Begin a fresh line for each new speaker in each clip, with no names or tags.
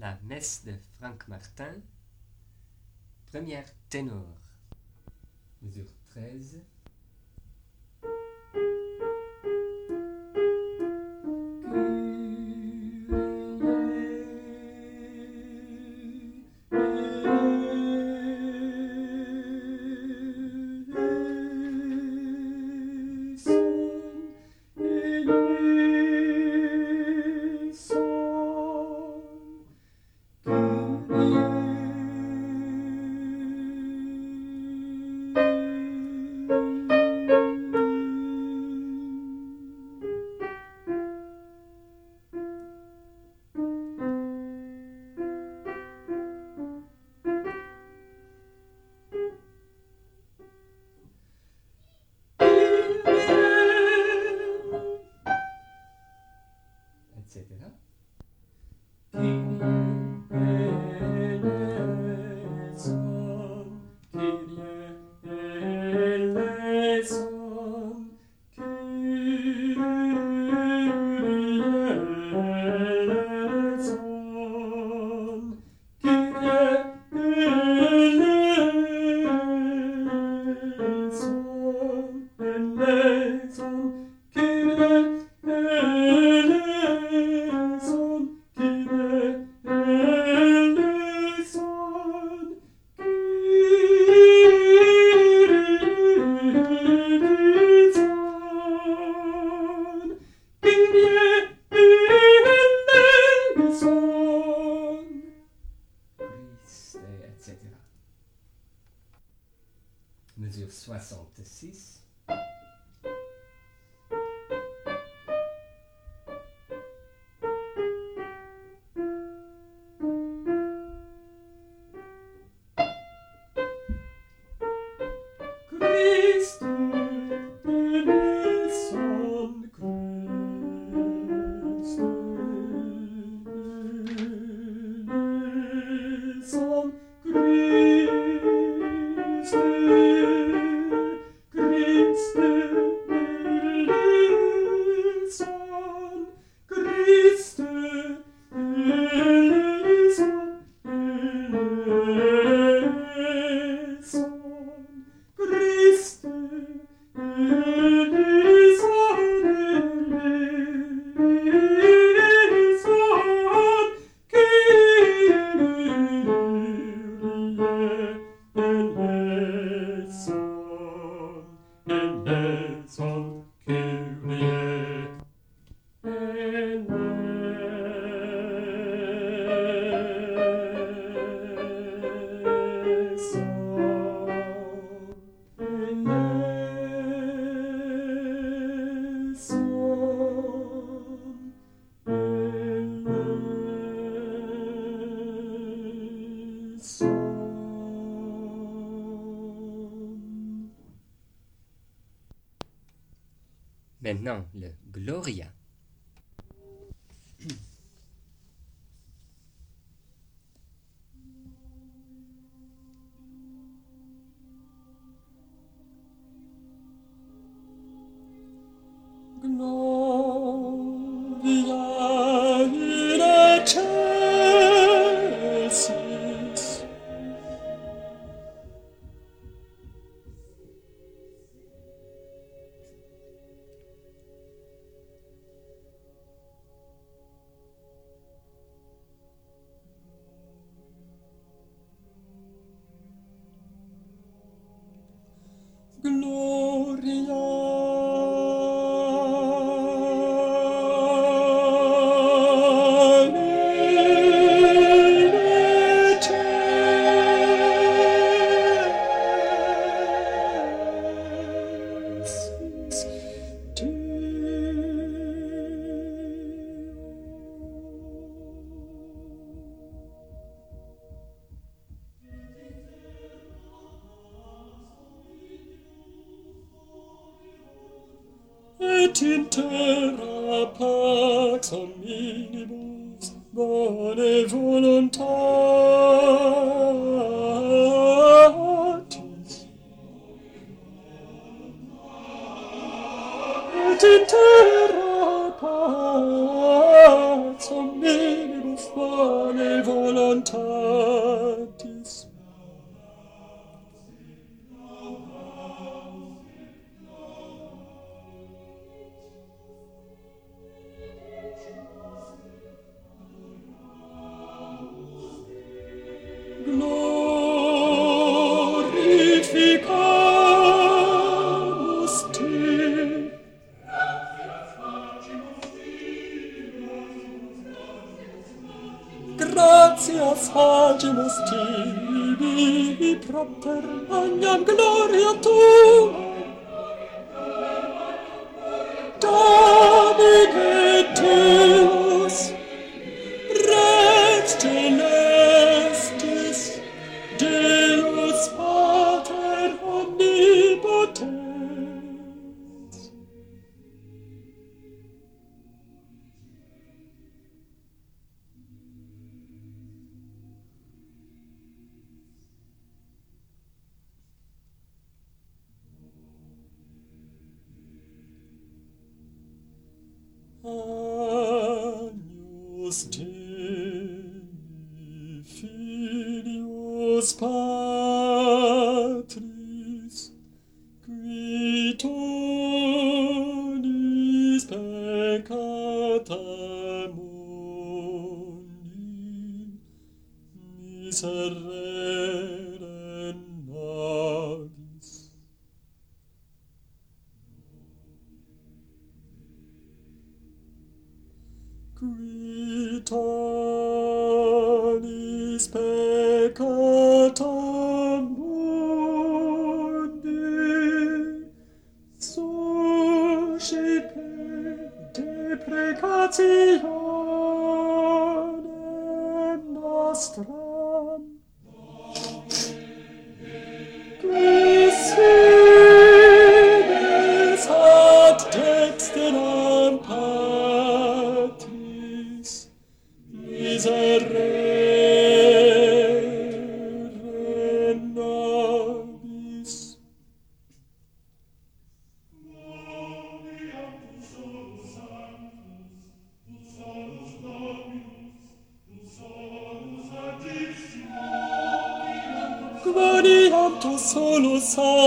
La messe de Franck Martin, première ténor. Mesure 13. and dance on No. Nazareth.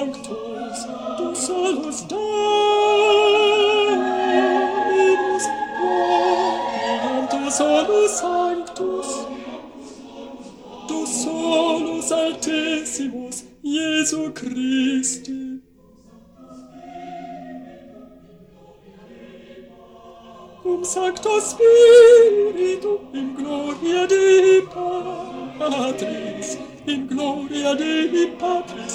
sanctus, tu salus Dominus, Dominum, tu solus sanctus, tu solus altissimus, Jesu Christi. Cum sancto spiritu, in gloria Dei Patris, in gloria Dei Patris,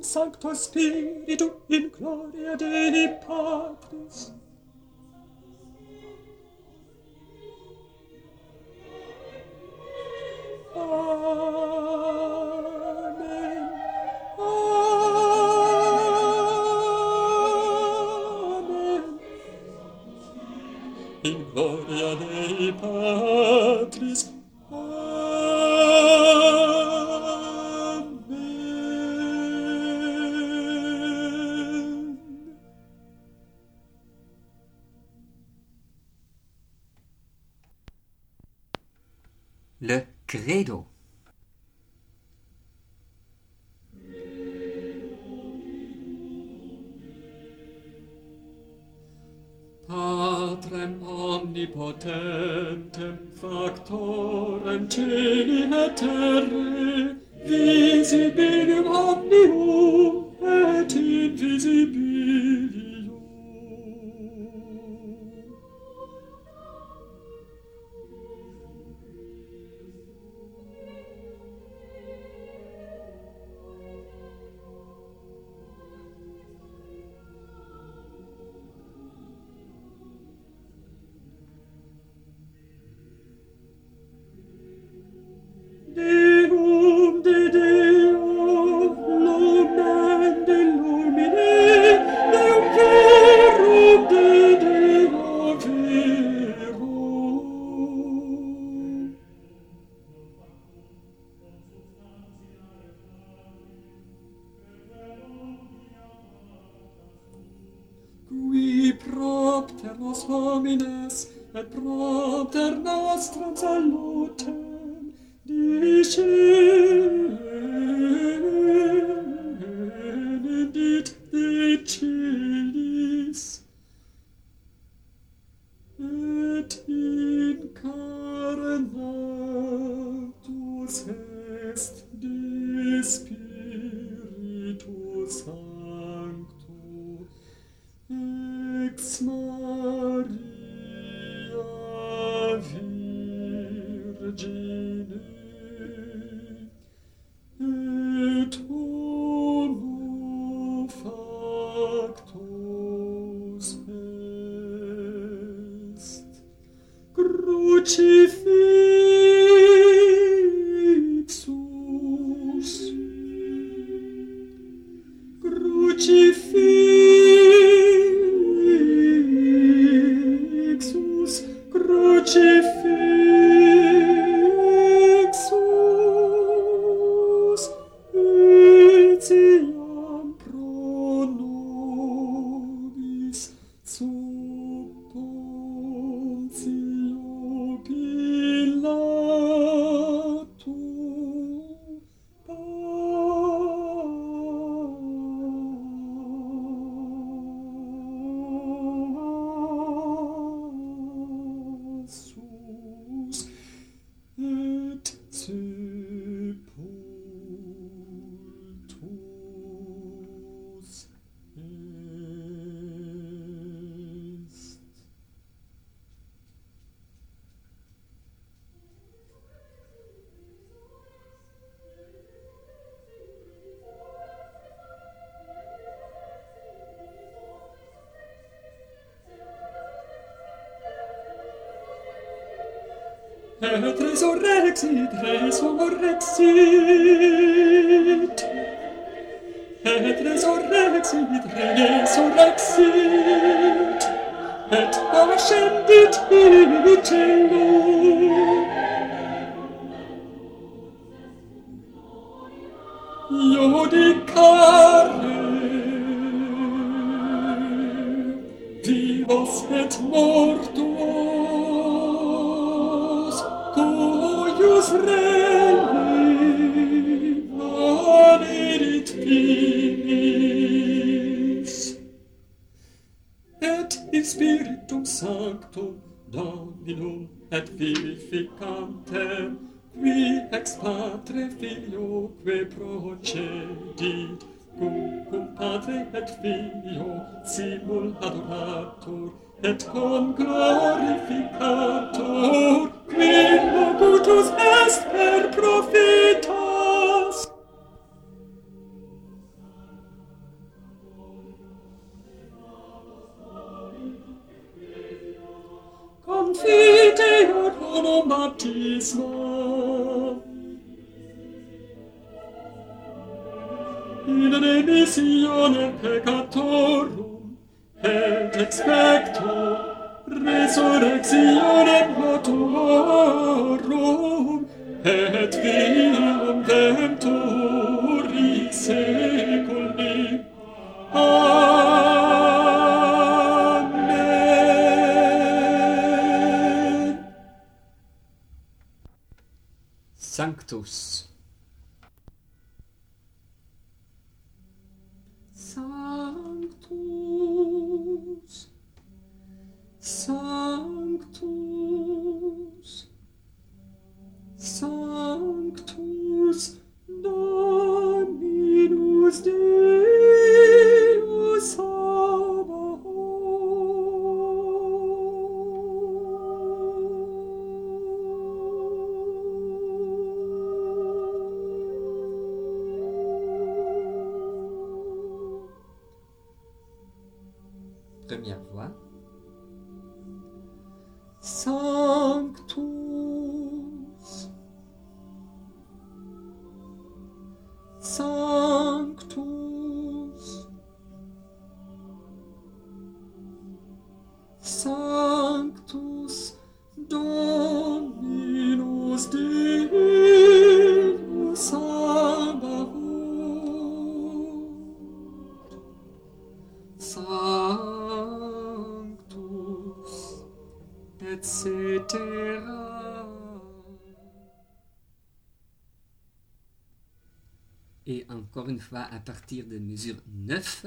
Sancto Spiritu in gloria Dei Patris.
le credo.
Patrem omnipotentem factorem celi et terre resurrexit, resurrexit. Et resurrexit, resurrexit. Et ascendit in cielo. Iudicare, Divos et mor, sanctificante, qui ex patre filioque procedit, cum cum patre et filio simul adorator et cum glorificator, qui locutus est per profit, Cristo in remissio peccatorum et expecto resurrectione et viam temptoris
et Sanctus. So à partir de mesure 9,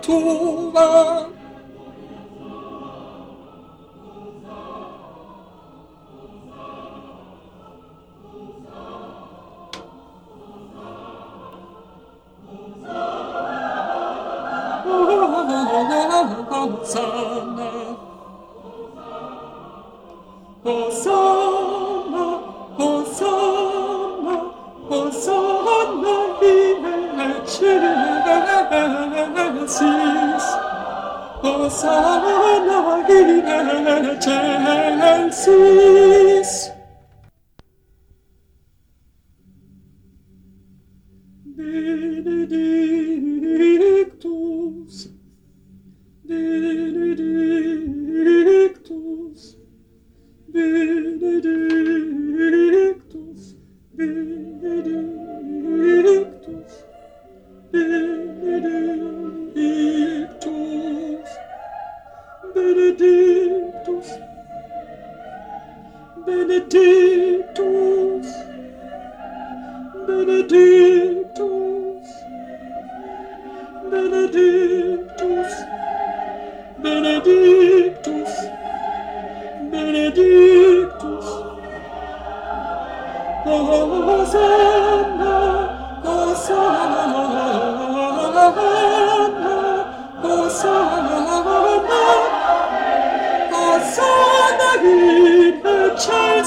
土吧。chances.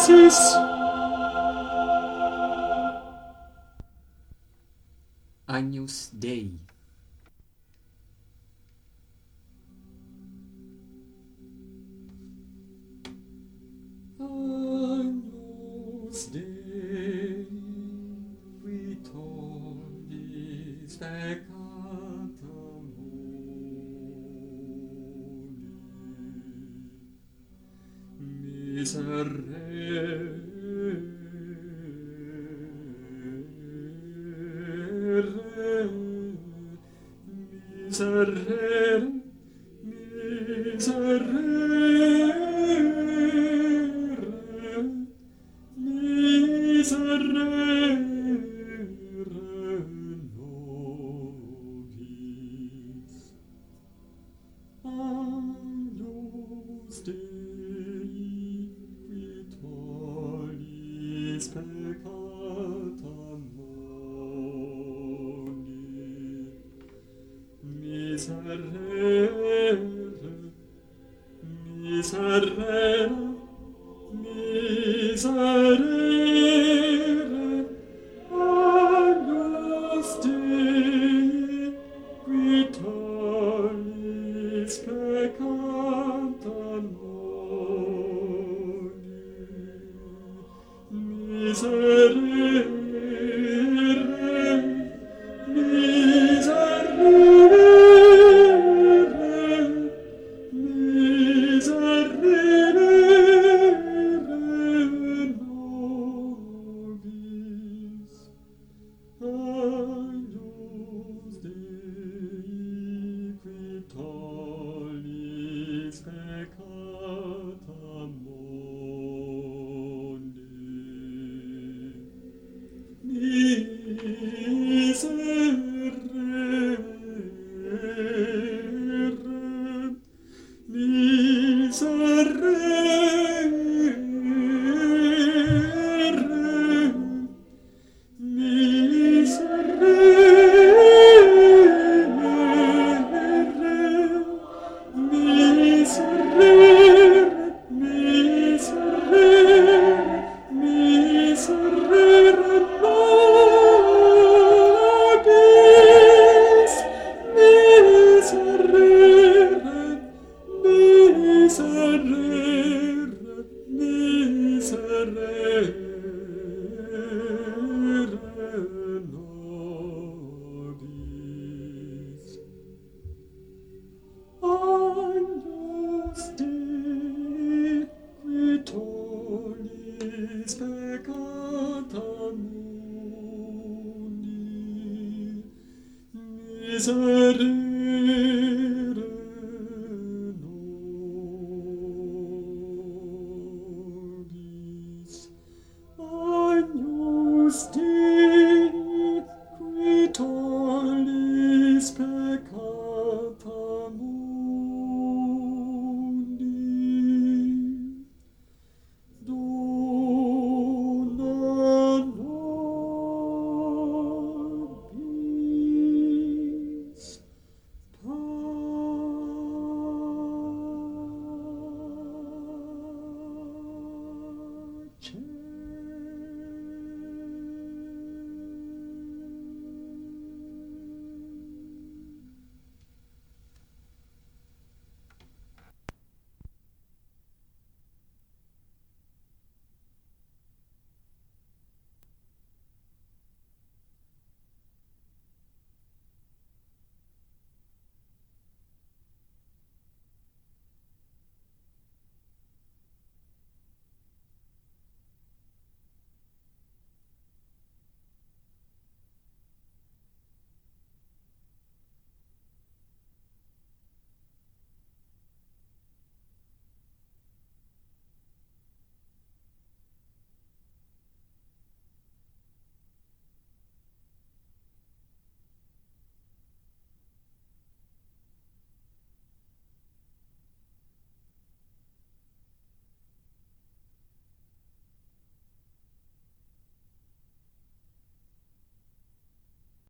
Francis. miserere, miserere. miserere, miserere, miracle. Papa